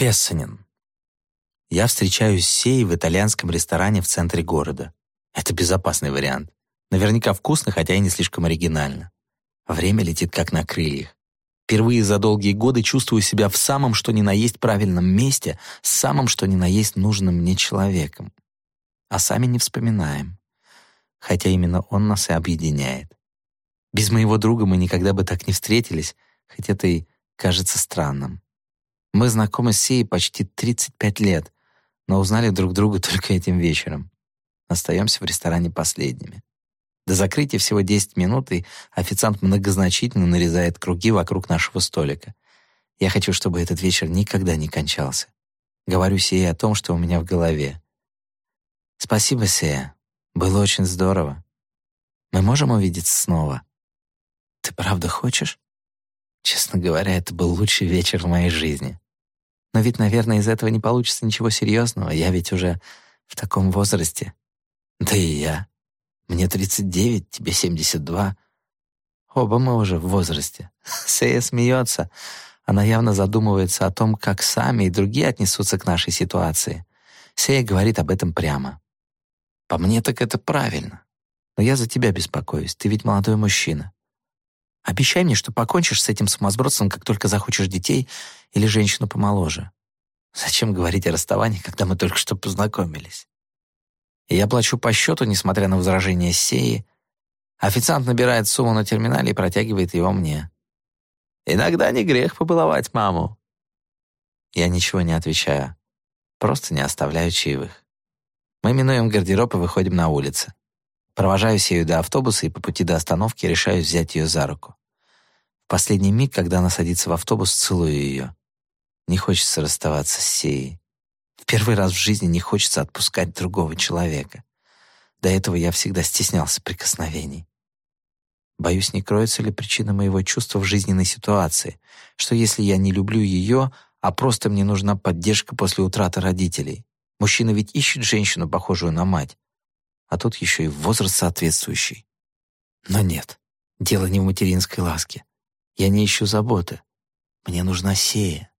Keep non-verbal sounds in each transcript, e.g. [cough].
Пессанин. Я встречаюсь с Сеей в итальянском ресторане в центре города. Это безопасный вариант. Наверняка вкусно, хотя и не слишком оригинально. Время летит как на крыльях. Впервые за долгие годы чувствую себя в самом что ни на есть правильном месте, с самым что ни на есть нужным мне человеком. А сами не вспоминаем. Хотя именно он нас и объединяет. Без моего друга мы никогда бы так не встретились, хоть это и кажется странным. Мы знакомы с Сеей почти 35 лет, но узнали друг друга только этим вечером. Остаемся в ресторане последними. До закрытия всего 10 минут, и официант многозначительно нарезает круги вокруг нашего столика. Я хочу, чтобы этот вечер никогда не кончался. Говорю Сее о том, что у меня в голове. «Спасибо, Сея. Было очень здорово. Мы можем увидеться снова?» «Ты правда хочешь?» Честно говоря, это был лучший вечер в моей жизни. Но ведь, наверное, из этого не получится ничего серьезного. Я ведь уже в таком возрасте. Да и я. Мне 39, тебе 72. Оба мы уже в возрасте. [laughs] Сея смеется. Она явно задумывается о том, как сами и другие отнесутся к нашей ситуации. Сея говорит об этом прямо. По мне так это правильно. Но я за тебя беспокоюсь. Ты ведь молодой мужчина. Обещай мне, что покончишь с этим сумасбродством, как только захочешь детей или женщину помоложе. Зачем говорить о расставании, когда мы только что познакомились? я плачу по счету, несмотря на возражения Сеи. Официант набирает сумму на терминале и протягивает его мне. «Иногда не грех побаловать маму». Я ничего не отвечаю, просто не оставляю чаевых. Мы минуем гардероб и выходим на улицу. Провожаю Сею до автобуса и по пути до остановки решаю взять ее за руку. В последний миг, когда она садится в автобус, целую ее. Не хочется расставаться с Сеей. В первый раз в жизни не хочется отпускать другого человека. До этого я всегда стеснялся прикосновений. Боюсь, не кроется ли причина моего чувства в жизненной ситуации, что если я не люблю ее, а просто мне нужна поддержка после утраты родителей. Мужчина ведь ищет женщину, похожую на мать, а тут еще и возраст соответствующий. Но нет, дело не в материнской ласке. Я не ищу заботы. Мне нужна сея.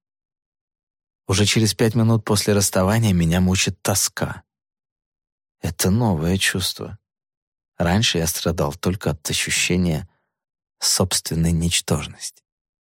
Уже через пять минут после расставания меня мучит тоска. Это новое чувство. Раньше я страдал только от ощущения собственной ничтожности.